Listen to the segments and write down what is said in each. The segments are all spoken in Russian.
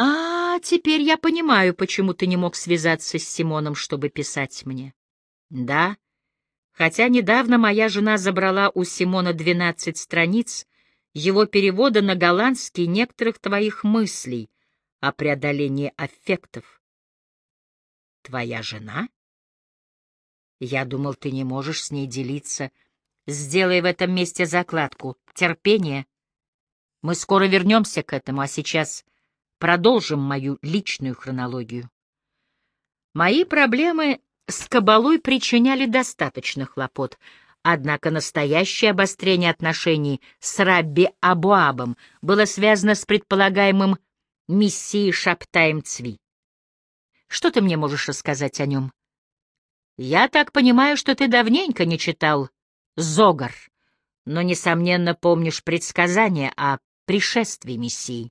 А, теперь я понимаю, почему ты не мог связаться с Симоном, чтобы писать мне. Да, хотя недавно моя жена забрала у Симона двенадцать страниц его перевода на голландский некоторых твоих мыслей о преодолении аффектов. Твоя жена? Я думал, ты не можешь с ней делиться. Сделай в этом месте закладку. Терпение. Мы скоро вернемся к этому, а сейчас продолжим мою личную хронологию. Мои проблемы с кабалой причиняли достаточно хлопот, однако настоящее обострение отношений с Рабби Абуабом было связано с предполагаемым мессией Шаптаем Цви. Что ты мне можешь рассказать о нем? Я так понимаю, что ты давненько не читал Зогар, но, несомненно, помнишь предсказание о пришествии Мессии.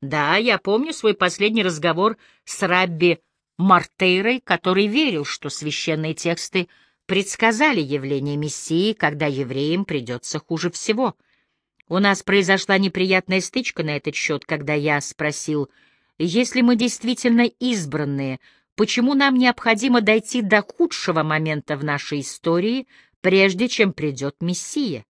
Да, я помню свой последний разговор с Рабби Мартейрой, который верил, что священные тексты предсказали явление Мессии, когда евреям придется хуже всего. У нас произошла неприятная стычка на этот счет, когда я спросил, если мы действительно избранные, почему нам необходимо дойти до худшего момента в нашей истории, прежде чем придет Мессия?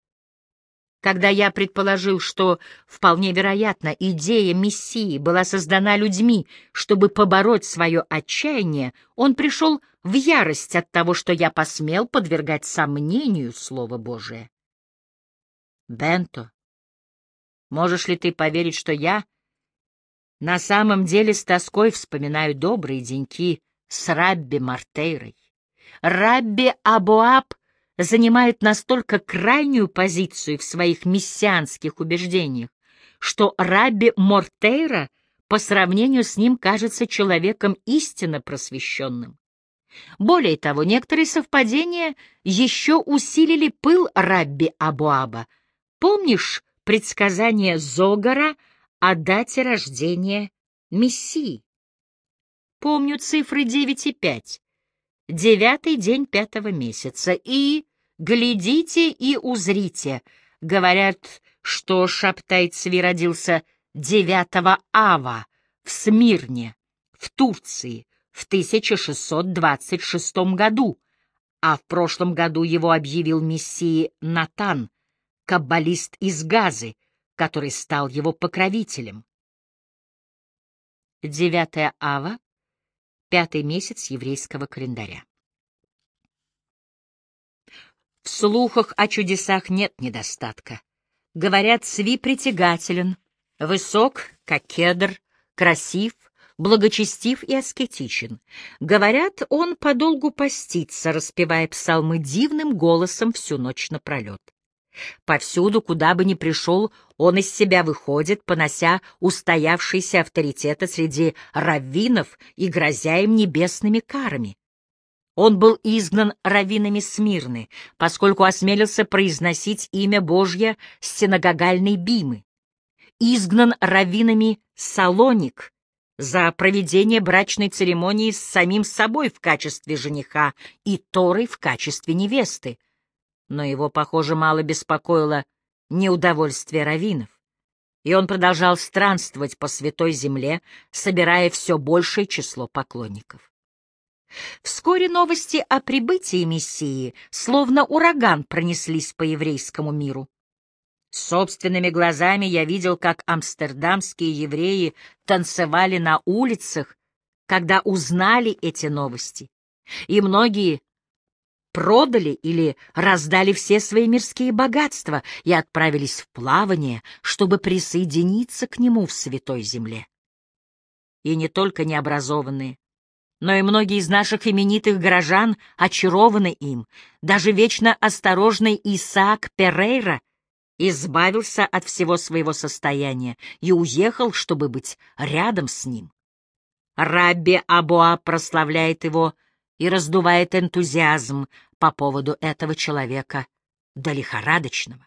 Когда я предположил, что, вполне вероятно, идея Мессии была создана людьми, чтобы побороть свое отчаяние, он пришел в ярость от того, что я посмел подвергать сомнению Слово Божие. Бенто, можешь ли ты поверить, что я на самом деле с тоской вспоминаю добрые деньки с Рабби Мартейрой? Рабби Абуаб — занимает настолько крайнюю позицию в своих мессианских убеждениях, что Рабби Мортейра по сравнению с ним кажется человеком истинно просвещенным. Более того, некоторые совпадения еще усилили пыл Рабби Абуаба. Помнишь предсказание Зогара о дате рождения Мессии? Помню цифры 9 и 5 девятый день пятого месяца, и глядите и узрите. Говорят, что Шаптай-Цви родился девятого ава в Смирне, в Турции, в 1626 году, а в прошлом году его объявил мессией Натан, каббалист из Газы, который стал его покровителем. Девятое ава пятый месяц еврейского календаря. В слухах о чудесах нет недостатка. Говорят, Сви притягателен, высок, как кедр, красив, благочестив и аскетичен. Говорят, он подолгу постится, распевая псалмы дивным голосом всю ночь напролет. Повсюду, куда бы ни пришел, он из себя выходит, понося устоявшиеся авторитеты среди раввинов и грозя им небесными карами. Он был изгнан раввинами Смирны, поскольку осмелился произносить имя Божье с синагогальной бимы. Изгнан раввинами Салоник за проведение брачной церемонии с самим собой в качестве жениха и Торой в качестве невесты но его, похоже, мало беспокоило неудовольствие раввинов, и он продолжал странствовать по святой земле, собирая все большее число поклонников. Вскоре новости о прибытии Мессии, словно ураган, пронеслись по еврейскому миру. Собственными глазами я видел, как амстердамские евреи танцевали на улицах, когда узнали эти новости, и многие продали или раздали все свои мирские богатства и отправились в плавание, чтобы присоединиться к нему в Святой Земле. И не только необразованные, но и многие из наших именитых горожан очарованы им. Даже вечно осторожный Исаак Перейра избавился от всего своего состояния и уехал, чтобы быть рядом с ним. Рабби Абуа прославляет его и раздувает энтузиазм по поводу этого человека до лихорадочного.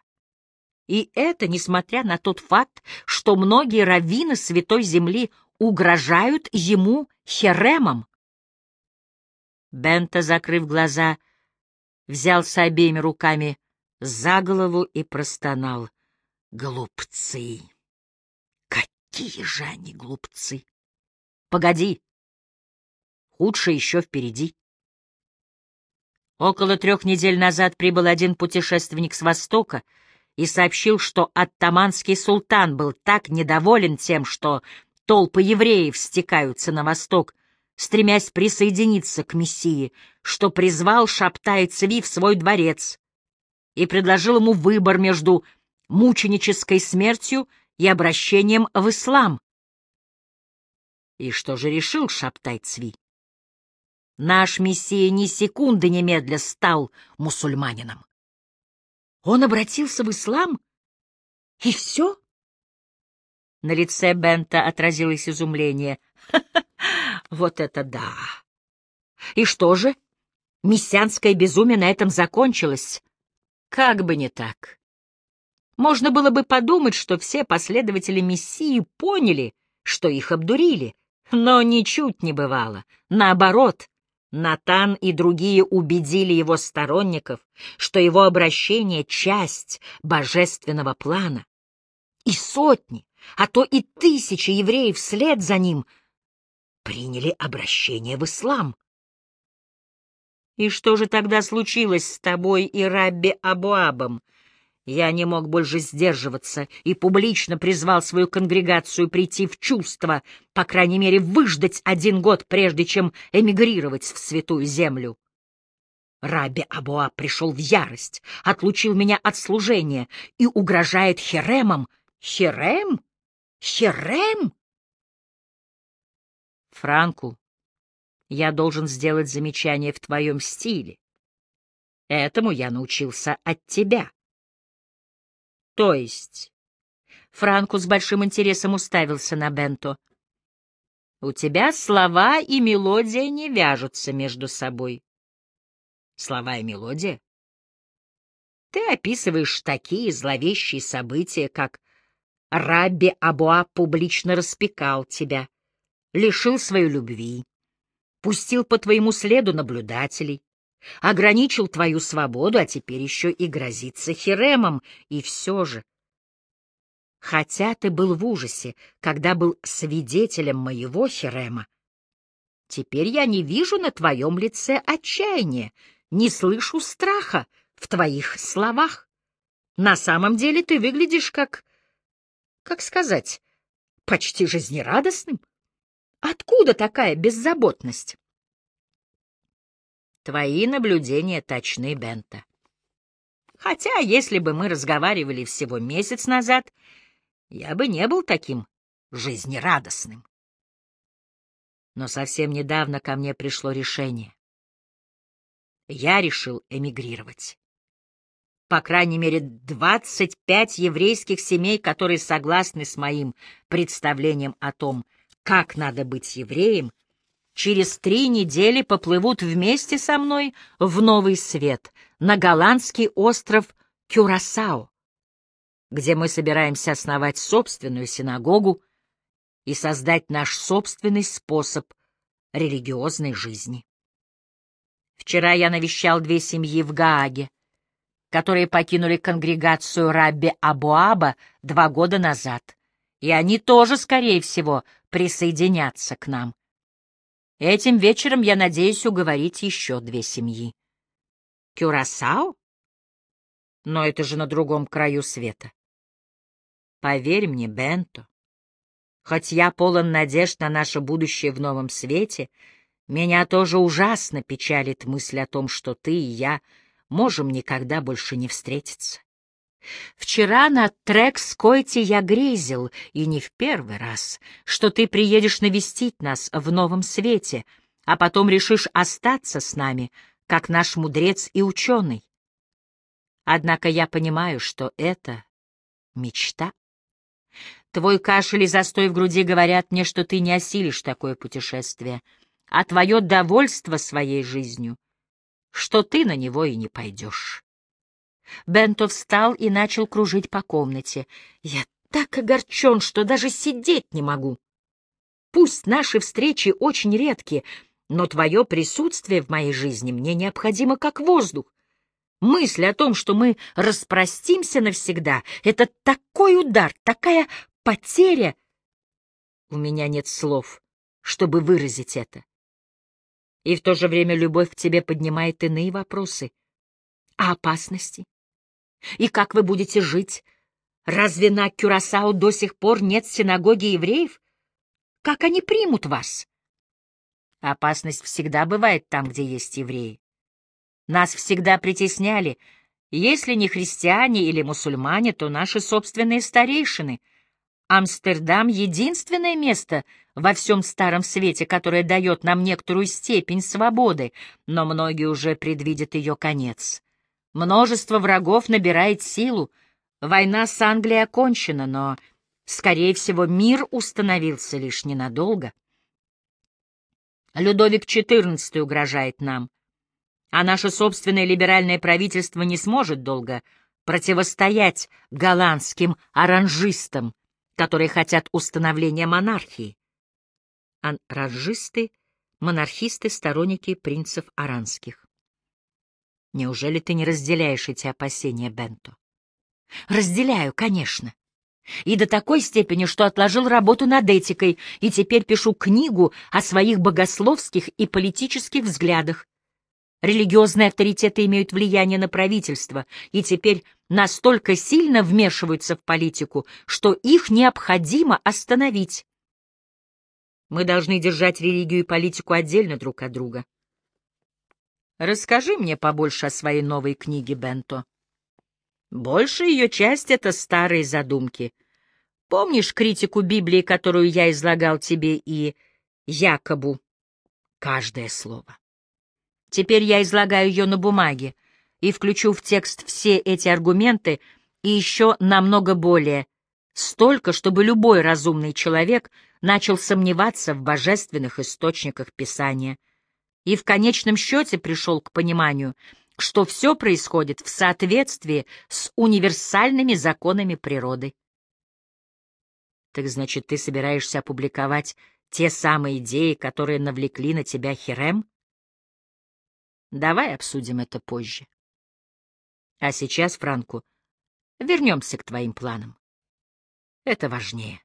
И это несмотря на тот факт, что многие раввины Святой Земли угрожают ему херемом. Бента, закрыв глаза, взялся обеими руками за голову и простонал. Глупцы! Какие же они глупцы! Погоди, худшее еще впереди. Около трех недель назад прибыл один путешественник с Востока и сообщил, что оттаманский султан был так недоволен тем, что толпы евреев стекаются на восток, стремясь присоединиться к Мессии, что призвал Шаптай Цви в свой дворец и предложил ему выбор между мученической смертью и обращением в ислам. И что же решил Шаптай Цви? Наш Мессия ни секунды немедля стал мусульманином. Он обратился в ислам, и все? На лице Бента отразилось изумление. вот это да! И что же? Мессианское безумие на этом закончилось? Как бы не так. Можно было бы подумать, что все последователи Мессии поняли, что их обдурили, но ничуть не бывало. Наоборот, Натан и другие убедили его сторонников, что его обращение — часть божественного плана. И сотни, а то и тысячи евреев вслед за ним приняли обращение в ислам. И что же тогда случилось с тобой и Рабби Абуабом? Я не мог больше сдерживаться и публично призвал свою конгрегацию прийти в чувство, по крайней мере, выждать один год, прежде чем эмигрировать в Святую Землю. Раби Абуа пришел в ярость, отлучил меня от служения и угрожает Херемом. Херем? Херем? Франку, я должен сделать замечание в твоем стиле. Этому я научился от тебя. То есть... Франку с большим интересом уставился на Бенто. У тебя слова и мелодия не вяжутся между собой. Слова и мелодия? Ты описываешь такие зловещие события, как Рабби Абуа публично распекал тебя, лишил своей любви, пустил по твоему следу наблюдателей, ограничил твою свободу, а теперь еще и грозится Херемом, и все же. Хотя ты был в ужасе, когда был свидетелем моего Херема, теперь я не вижу на твоем лице отчаяния, не слышу страха в твоих словах. На самом деле ты выглядишь как... как сказать, почти жизнерадостным. Откуда такая беззаботность? Твои наблюдения точны, Бента. Хотя, если бы мы разговаривали всего месяц назад, я бы не был таким жизнерадостным. Но совсем недавно ко мне пришло решение. Я решил эмигрировать. По крайней мере, 25 еврейских семей, которые согласны с моим представлением о том, как надо быть евреем, через три недели поплывут вместе со мной в Новый Свет, на голландский остров Кюрасао, где мы собираемся основать собственную синагогу и создать наш собственный способ религиозной жизни. Вчера я навещал две семьи в Гааге, которые покинули конгрегацию Рабби Абуаба два года назад, и они тоже, скорее всего, присоединятся к нам. Этим вечером я надеюсь уговорить еще две семьи. Кюрасао? Но это же на другом краю света. Поверь мне, Бенто, хоть я полон надежд на наше будущее в новом свете, меня тоже ужасно печалит мысль о том, что ты и я можем никогда больше не встретиться. Вчера на Трекс-Койте я грезил, и не в первый раз, что ты приедешь навестить нас в новом свете, а потом решишь остаться с нами, как наш мудрец и ученый. Однако я понимаю, что это мечта. Твой кашель и застой в груди говорят мне, что ты не осилишь такое путешествие, а твое довольство своей жизнью, что ты на него и не пойдешь. Бенто встал и начал кружить по комнате. «Я так огорчен, что даже сидеть не могу. Пусть наши встречи очень редки, но твое присутствие в моей жизни мне необходимо как воздух. Мысль о том, что мы распростимся навсегда, — это такой удар, такая потеря, У меня нет слов, чтобы выразить это. И в то же время любовь к тебе поднимает иные вопросы. А опасности? И как вы будете жить? Разве на Кюрасао до сих пор нет синагоги евреев? Как они примут вас? Опасность всегда бывает там, где есть евреи. Нас всегда притесняли. Если не христиане или мусульмане, то наши собственные старейшины. Амстердам — единственное место во всем Старом Свете, которое дает нам некоторую степень свободы, но многие уже предвидят ее конец. Множество врагов набирает силу. Война с Англией окончена, но, скорее всего, мир установился лишь ненадолго. Людовик XIV угрожает нам, а наше собственное либеральное правительство не сможет долго противостоять голландским оранжистам, которые хотят установления монархии. Оранжисты — монархисты, сторонники принцев аранских. Неужели ты не разделяешь эти опасения, Бенто? Разделяю, конечно и до такой степени, что отложил работу над этикой и теперь пишу книгу о своих богословских и политических взглядах. Религиозные авторитеты имеют влияние на правительство и теперь настолько сильно вмешиваются в политику, что их необходимо остановить. Мы должны держать религию и политику отдельно друг от друга. Расскажи мне побольше о своей новой книге, Бенто. Большая ее часть — это старые задумки. Помнишь критику Библии, которую я излагал тебе и Якобу? Каждое слово. Теперь я излагаю ее на бумаге и включу в текст все эти аргументы и еще намного более, столько, чтобы любой разумный человек начал сомневаться в божественных источниках Писания и в конечном счете пришел к пониманию — что все происходит в соответствии с универсальными законами природы. Так значит, ты собираешься опубликовать те самые идеи, которые навлекли на тебя Херем? Давай обсудим это позже. А сейчас, Франку, вернемся к твоим планам. Это важнее.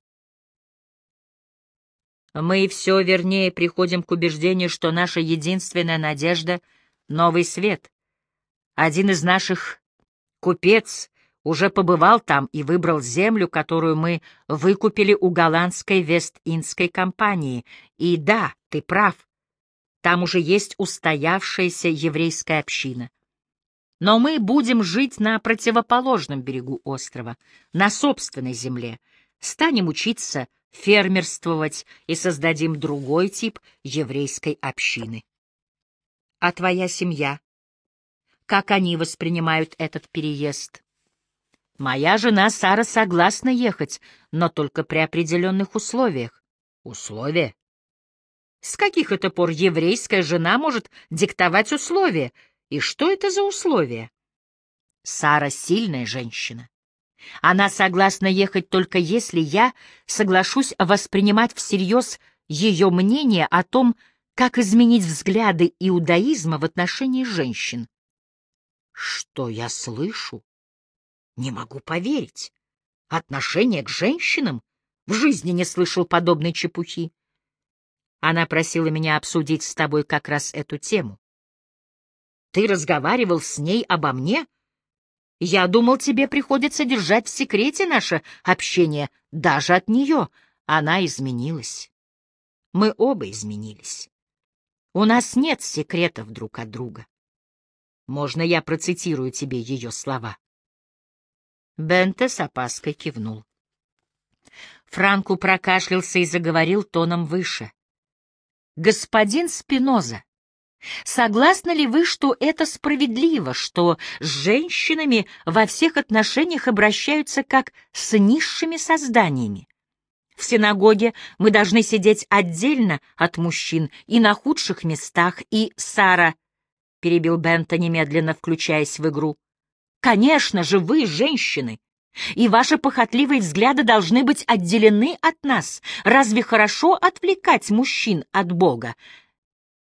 Мы все вернее приходим к убеждению, что наша единственная надежда — новый свет, один из наших купец уже побывал там и выбрал землю, которую мы выкупили у голландской Вест-Индской компании. И да, ты прав, там уже есть устоявшаяся еврейская община. Но мы будем жить на противоположном берегу острова, на собственной земле, станем учиться фермерствовать и создадим другой тип еврейской общины. А твоя семья? как они воспринимают этот переезд. Моя жена Сара согласна ехать, но только при определенных условиях. Условия? С каких это пор еврейская жена может диктовать условия? И что это за условия? Сара сильная женщина. Она согласна ехать только если я соглашусь воспринимать всерьез ее мнение о том, как изменить взгляды иудаизма в отношении женщин. Что я слышу? Не могу поверить. Отношение к женщинам? В жизни не слышал подобной чепухи. Она просила меня обсудить с тобой как раз эту тему. Ты разговаривал с ней обо мне? Я думал, тебе приходится держать в секрете наше общение, даже от нее. Она изменилась. Мы оба изменились. У нас нет секретов друг от друга. Можно я процитирую тебе ее слова?» Бенте с опаской кивнул. Франку прокашлялся и заговорил тоном выше. «Господин Спиноза, согласны ли вы, что это справедливо, что с женщинами во всех отношениях обращаются как с низшими созданиями? В синагоге мы должны сидеть отдельно от мужчин и на худших местах, и Сара перебил Бента, немедленно включаясь в игру. «Конечно же, вы женщины, и ваши похотливые взгляды должны быть отделены от нас. Разве хорошо отвлекать мужчин от Бога?»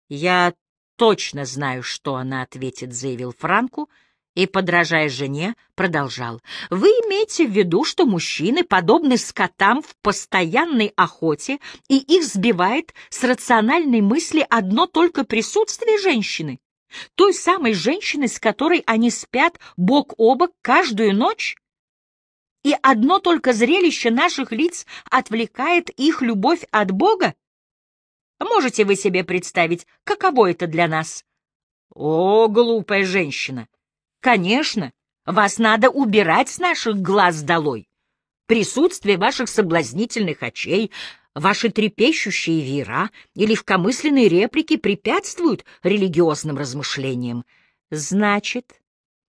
«Я точно знаю, что она ответит», — заявил Франку, И, подражая жене, продолжал. «Вы имеете в виду, что мужчины подобны скотам в постоянной охоте, и их сбивает с рациональной мысли одно только присутствие женщины? Той самой женщины, с которой они спят бок о бок каждую ночь? И одно только зрелище наших лиц отвлекает их любовь от Бога? Можете вы себе представить, каково это для нас? О, глупая женщина! Конечно, вас надо убирать с наших глаз долой. Присутствие ваших соблазнительных очей, ваши трепещущие веера и легкомысленные реплики препятствуют религиозным размышлениям. Значит,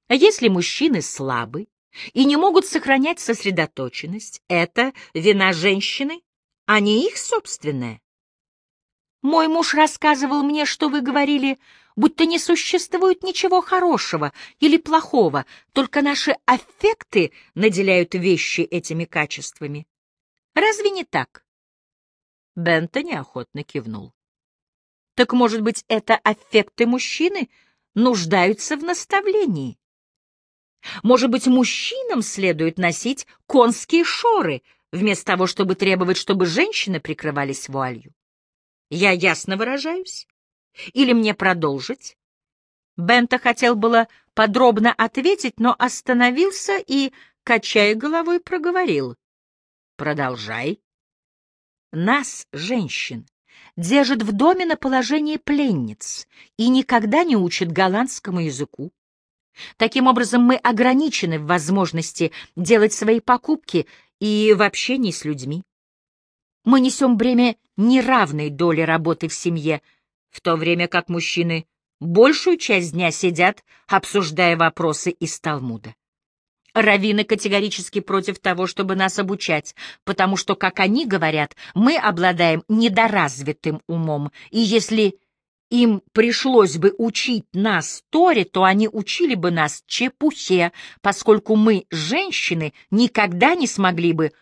если мужчины слабы и не могут сохранять сосредоточенность, это вина женщины, а не их собственная. Мой муж рассказывал мне, что вы говорили будто не существует ничего хорошего или плохого, только наши аффекты наделяют вещи этими качествами. Разве не так? Бента неохотно кивнул. Так, может быть, это аффекты мужчины нуждаются в наставлении? Может быть, мужчинам следует носить конские шоры, вместо того, чтобы требовать, чтобы женщины прикрывались вуалью? Я ясно выражаюсь? Или мне продолжить? Бента хотел было подробно ответить, но остановился и, качая головой, проговорил. Продолжай. Нас, женщин, держат в доме на положении пленниц и никогда не учат голландскому языку. Таким образом, мы ограничены в возможности делать свои покупки и в общении с людьми. Мы несем бремя неравной доли работы в семье — в то время как мужчины большую часть дня сидят, обсуждая вопросы из Талмуда. Равины категорически против того, чтобы нас обучать, потому что, как они говорят, мы обладаем недоразвитым умом, и если им пришлось бы учить нас Торе, то они учили бы нас чепухе, поскольку мы, женщины, никогда не смогли бы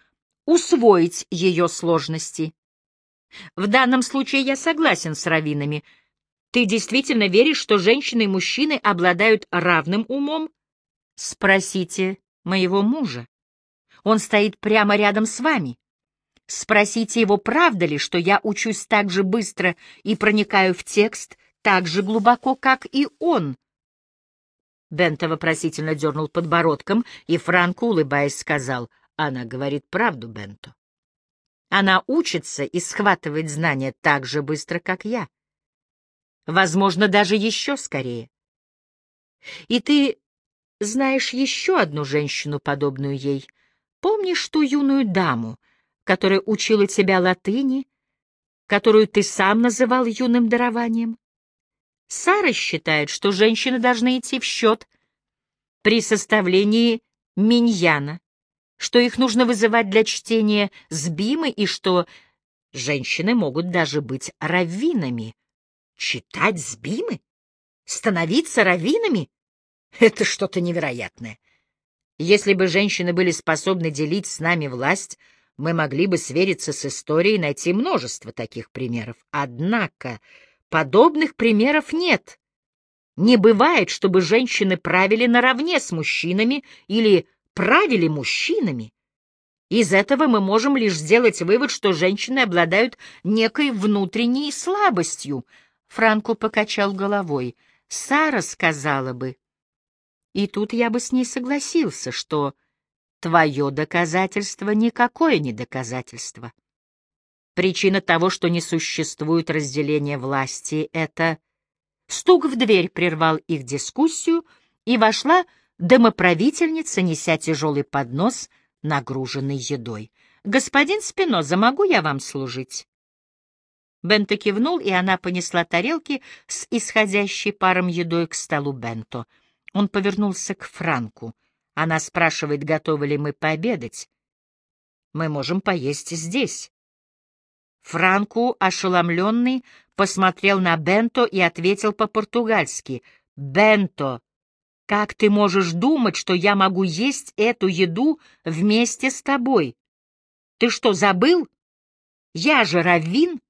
усвоить ее сложности. В данном случае я согласен с раввинами. Ты действительно веришь, что женщины и мужчины обладают равным умом? Спросите моего мужа. Он стоит прямо рядом с вами. Спросите его, правда ли, что я учусь так же быстро и проникаю в текст так же глубоко, как и он. Бента вопросительно дернул подбородком, и Франк, улыбаясь, сказал, «Она говорит правду, Бенто. Она учится и схватывает знания так же быстро, как я. Возможно, даже еще скорее. И ты знаешь еще одну женщину, подобную ей. Помнишь ту юную даму, которая учила тебя латыни, которую ты сам называл юным дарованием? Сара считает, что женщины должны идти в счет при составлении миньяна, что их нужно вызывать для чтения с Бимы и что женщины могут даже быть раввинами. Читать с Бимы? Становиться раввинами? Это что-то невероятное. Если бы женщины были способны делить с нами власть, мы могли бы свериться с историей и найти множество таких примеров. Однако подобных примеров нет. Не бывает, чтобы женщины правили наравне с мужчинами или правили мужчинами. Из этого мы можем лишь сделать вывод, что женщины обладают некой внутренней слабостью. Франко покачал головой. Сара сказала бы. И тут я бы с ней согласился, что твое доказательство никакое не доказательство. Причина того, что не существует разделения власти, — это... Стук в дверь прервал их дискуссию, и вошла домоправительница, неся тяжелый поднос, нагруженный едой. «Господин Спиноза, могу я вам служить?» Бенто кивнул, и она понесла тарелки с исходящей паром едой к столу Бенто. Он повернулся к Франку. Она спрашивает, готовы ли мы пообедать. Мы можем поесть здесь. Франку, ошеломленный, посмотрел на Бенто и ответил по-португальски. «Бенто, как ты можешь думать, что я могу есть эту еду вместе с тобой? Ты что, забыл? Я же раввин.